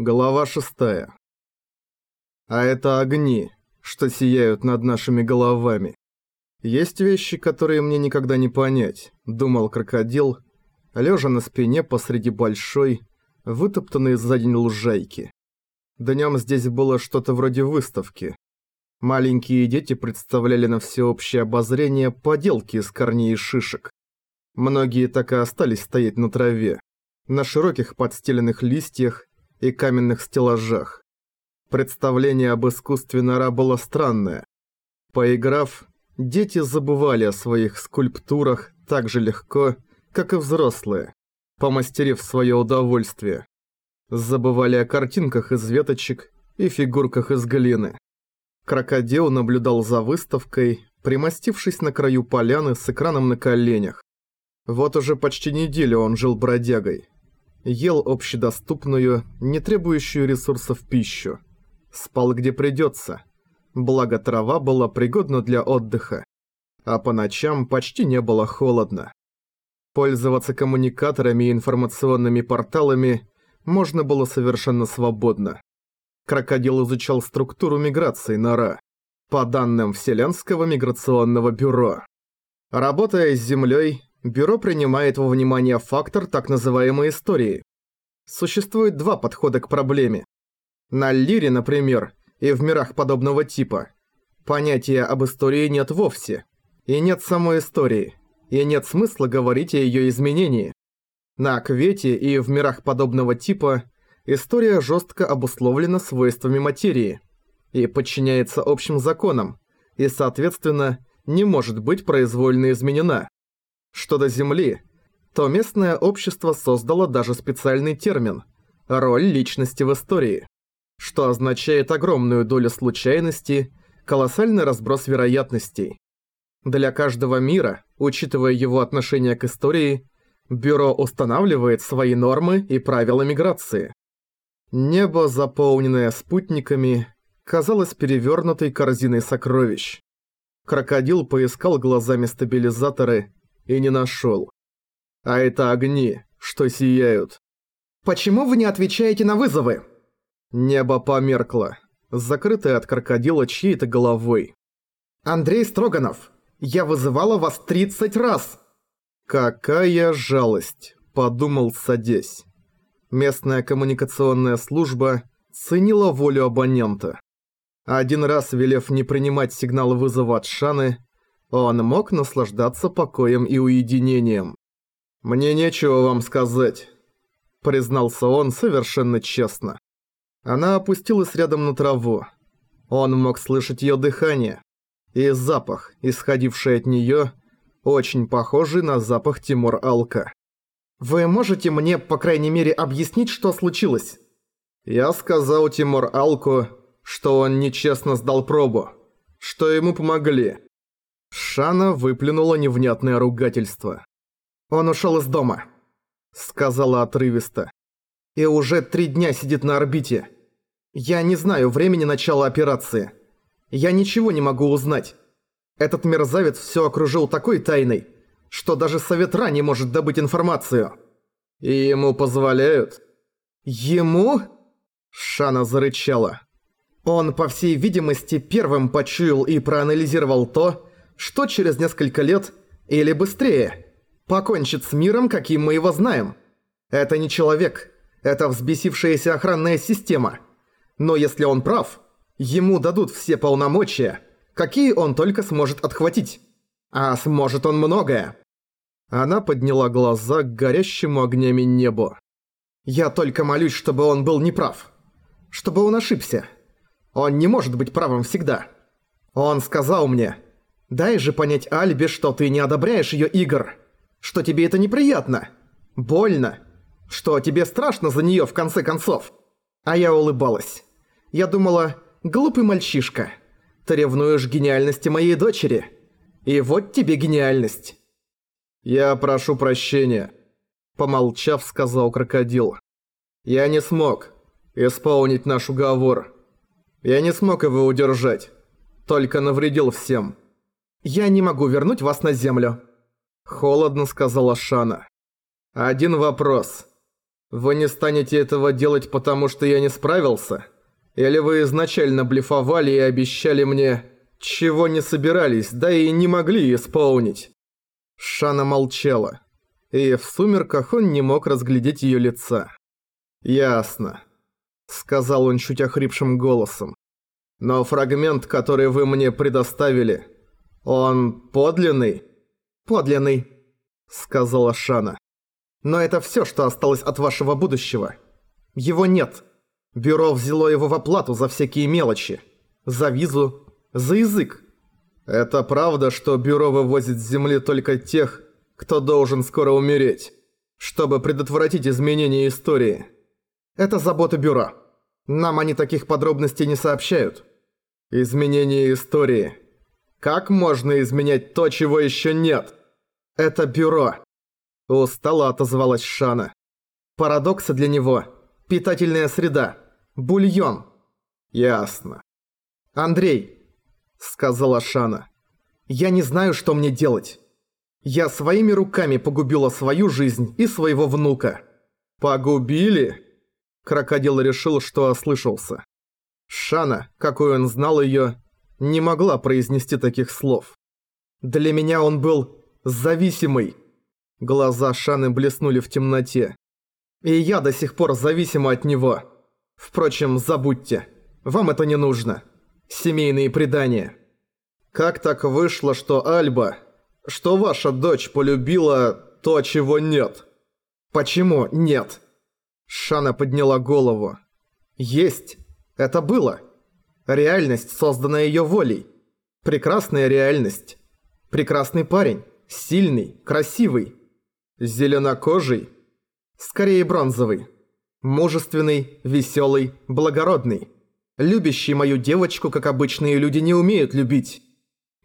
Глава шестая. А это огни, что сияют над нашими головами. Есть вещи, которые мне никогда не понять, думал крокодил, лежа на спине посреди большой, вытоптанной за день лужайки. Днем здесь было что-то вроде выставки. Маленькие дети представляли на всеобщее обозрение поделки из корней и шишек. Многие так и остались стоять на траве, на широких подстеленных листьях и каменных стеллажах. Представление об искусстве нора было странное. Поиграв, дети забывали о своих скульптурах так же легко, как и взрослые, помастерив свое удовольствие. Забывали о картинках из веточек и фигурках из глины. Крокодил наблюдал за выставкой, примостившись на краю поляны с экраном на коленях. Вот уже почти неделю он жил бродягой ел общедоступную, не требующую ресурсов пищу. Спал где придется. Благо трава была пригодна для отдыха. А по ночам почти не было холодно. Пользоваться коммуникаторами и информационными порталами можно было совершенно свободно. Крокодил изучал структуру миграции нора, по данным Вселенского миграционного бюро. Работая с Землей, Бюро принимает во внимание фактор так называемой истории. Существует два подхода к проблеме. На Лире, например, и в мирах подобного типа, понятия об истории нет вовсе. И нет самой истории. И нет смысла говорить о ее изменении. На Аквете и в мирах подобного типа история жестко обусловлена свойствами материи и подчиняется общим законам, и, соответственно, не может быть произвольно изменена. Что до Земли, то местное общество создало даже специальный термин – роль личности в истории, что означает огромную долю случайности, колоссальный разброс вероятностей. Для каждого мира, учитывая его отношение к истории, Бюро устанавливает свои нормы и правила миграции. Небо, заполненное спутниками, казалось перевернутой корзиной сокровищ. Крокодил поискал глазами стабилизаторы и не нашел. А это огни, что сияют. «Почему вы не отвечаете на вызовы?» Небо померкло, закрытое от крокодила чьей-то головой. «Андрей Строганов, я вызывала вас 30 раз!» «Какая жалость!» – подумал, садясь. Местная коммуникационная служба ценила волю абонента. Один раз велев не принимать сигнал вызова от Шаны, он мог наслаждаться покоем и уединением. «Мне нечего вам сказать», — признался он совершенно честно. Она опустилась рядом на траву. Он мог слышать ее дыхание. И запах, исходивший от нее, очень похожий на запах Тимур Алка. «Вы можете мне, по крайней мере, объяснить, что случилось?» Я сказал Тимур Алку, что он нечестно сдал пробу, что ему помогли. Шана выплюнула невнятное ругательство. «Он ушел из дома», — сказала отрывисто. «И уже три дня сидит на орбите. Я не знаю времени начала операции. Я ничего не могу узнать. Этот мерзавец все окружил такой тайной, что даже Совет Ра не может добыть информацию». «И ему позволяют?» «Ему?» Шана зарычала. Он, по всей видимости, первым почуял и проанализировал то, что через несколько лет, или быстрее, покончит с миром, каким мы его знаем. Это не человек, это взбесившаяся охранная система. Но если он прав, ему дадут все полномочия, какие он только сможет отхватить. А сможет он многое. Она подняла глаза к горящему огнями небу. «Я только молюсь, чтобы он был неправ. Чтобы он ошибся. Он не может быть правым всегда. Он сказал мне, Дай же понять Альбе, что ты не одобряешь ее игр. Что тебе это неприятно. Больно. Что тебе страшно за нее в конце концов. А я улыбалась. Я думала, глупый мальчишка. Ты ревнуешь гениальности моей дочери. И вот тебе гениальность. Я прошу прощения. Помолчав, сказал крокодил. Я не смог исполнить наш уговор. Я не смог его удержать. Только навредил всем. «Я не могу вернуть вас на землю», — холодно сказала Шана. «Один вопрос. Вы не станете этого делать, потому что я не справился? Или вы изначально блефовали и обещали мне, чего не собирались, да и не могли исполнить?» Шана молчала, и в сумерках он не мог разглядеть её лица. «Ясно», — сказал он чуть охрипшим голосом. «Но фрагмент, который вы мне предоставили, он подлинный?» «Подлинный», — сказала Шана. «Но это всё, что осталось от вашего будущего. Его нет. Бюро взяло его в оплату за всякие мелочи. За визу, за язык. Это правда, что бюро вывозит с земли только тех, кто должен скоро умереть, чтобы предотвратить изменения истории. Это забота бюро. Нам они таких подробностей не сообщают. Изменение истории. Как можно изменять то, чего еще нет? Это бюро. Устало отозвалась Шана. Парадоксы для него. Питательная среда. Бульон. Ясно. Андрей, сказала Шана. «Я не знаю, что мне делать. Я своими руками погубила свою жизнь и своего внука». «Погубили?» Крокодил решил, что ослышался. Шана, какой он знал её, не могла произнести таких слов. «Для меня он был зависимый». Глаза Шаны блеснули в темноте. «И я до сих пор зависима от него. Впрочем, забудьте. Вам это не нужно. Семейные предания». Как так вышло, что Альба, что ваша дочь полюбила то, чего нет? Почему нет? Шана подняла голову. Есть. Это было. Реальность, созданная ее волей. Прекрасная реальность. Прекрасный парень. Сильный, красивый. Зеленокожий. Скорее бронзовый. Мужественный, веселый, благородный. Любящий мою девочку, как обычные люди не умеют любить.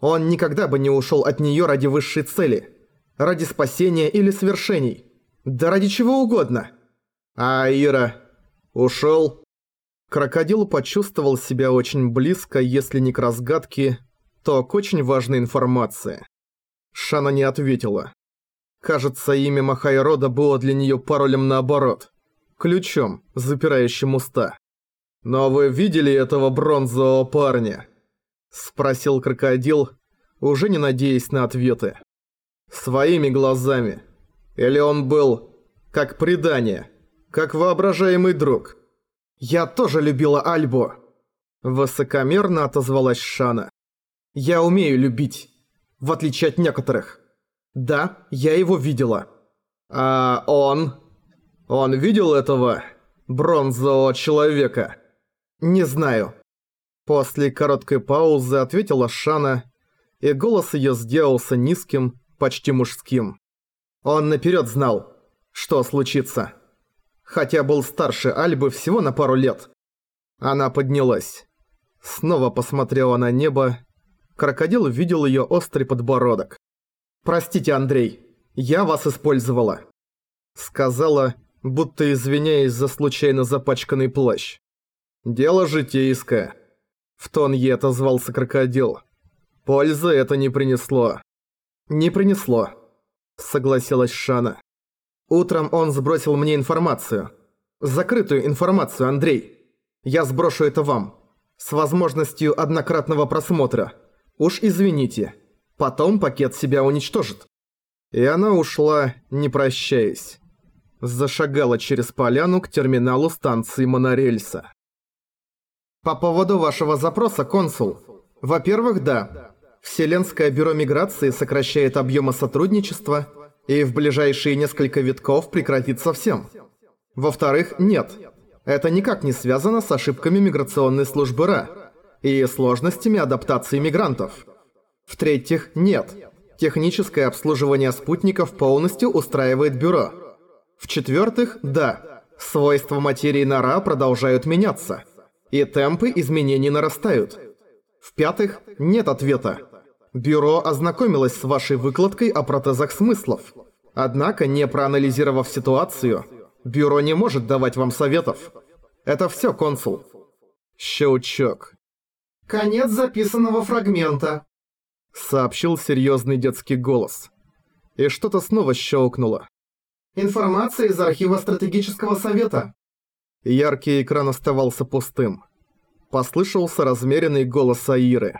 Он никогда бы не ушел от нее ради высшей цели. Ради спасения или свершений. Да ради чего угодно. А Ира ушел. Крокодил почувствовал себя очень близко, если не к разгадке, то к очень важной информации. Шана не ответила. Кажется, имя Махайрода было для нее паролем наоборот. Ключом, запирающим уста. «Но вы видели этого бронзового парня?» Спросил крокодил, уже не надеясь на ответы. Своими глазами. Или он был как предание, как воображаемый друг. Я тоже любила Альбу. Высокомерно отозвалась Шана. Я умею любить, в отличие от некоторых. Да, я его видела. А он? Он видел этого бронзового человека? Не знаю. После короткой паузы ответила Шана, и голос её сделался низким, почти мужским. Он наперёд знал, что случится. Хотя был старше Альбы всего на пару лет. Она поднялась. Снова посмотрела на небо. Крокодил видел её острый подбородок. «Простите, Андрей, я вас использовала», — сказала, будто извиняясь за случайно запачканный плащ. «Дело житейское». В тон ей отозвался крокодил. Пользы это не принесло. Не принесло, согласилась Шана. Утром он сбросил мне информацию. Закрытую информацию, Андрей. Я сброшу это вам. С возможностью однократного просмотра. Уж извините. Потом пакет себя уничтожит. И она ушла, не прощаясь. Зашагала через поляну к терминалу станции монорельса. По поводу вашего запроса, консул. Во-первых, да. Вселенское бюро миграции сокращает объемы сотрудничества и в ближайшие несколько витков прекратит совсем. Во-вторых, нет. Это никак не связано с ошибками миграционной службы РА и сложностями адаптации мигрантов. В-третьих, нет. Техническое обслуживание спутников полностью устраивает бюро. В-четвертых, да. Свойства материи на РА продолжают меняться – и темпы изменений нарастают. В-пятых, нет ответа. Бюро ознакомилось с вашей выкладкой о протезах смыслов. Однако, не проанализировав ситуацию, бюро не может давать вам советов. Это все, консул. Щелчок. «Конец записанного фрагмента», — сообщил серьезный детский голос. И что-то снова щелкнуло. Информация из архива стратегического совета. Яркий экран оставался пустым. Послышался размеренный голос Аиры.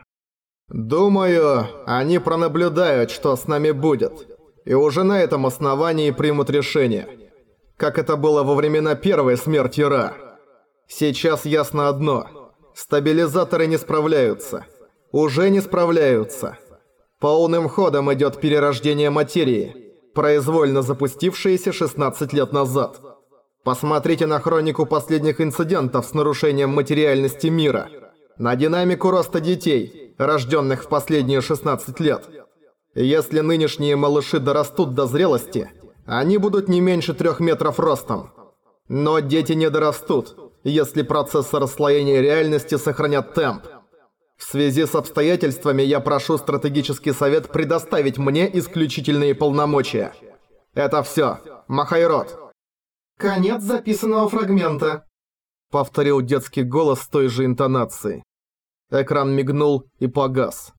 «Думаю, они пронаблюдают, что с нами будет, и уже на этом основании примут решение. Как это было во времена первой смерти Ра. Сейчас ясно одно. Стабилизаторы не справляются. Уже не справляются. Полным ходом идет перерождение материи, произвольно запустившееся 16 лет назад. Посмотрите на хронику последних инцидентов с нарушением материальности мира. На динамику роста детей, рожденных в последние 16 лет. Если нынешние малыши дорастут до зрелости, они будут не меньше трех метров ростом. Но дети не дорастут, если процессы расслоения реальности сохранят темп. В связи с обстоятельствами я прошу стратегический совет предоставить мне исключительные полномочия. Это всё. Махайрод. Конец записанного фрагмента. Повторил детский голос с той же интонацией. Экран мигнул и погас.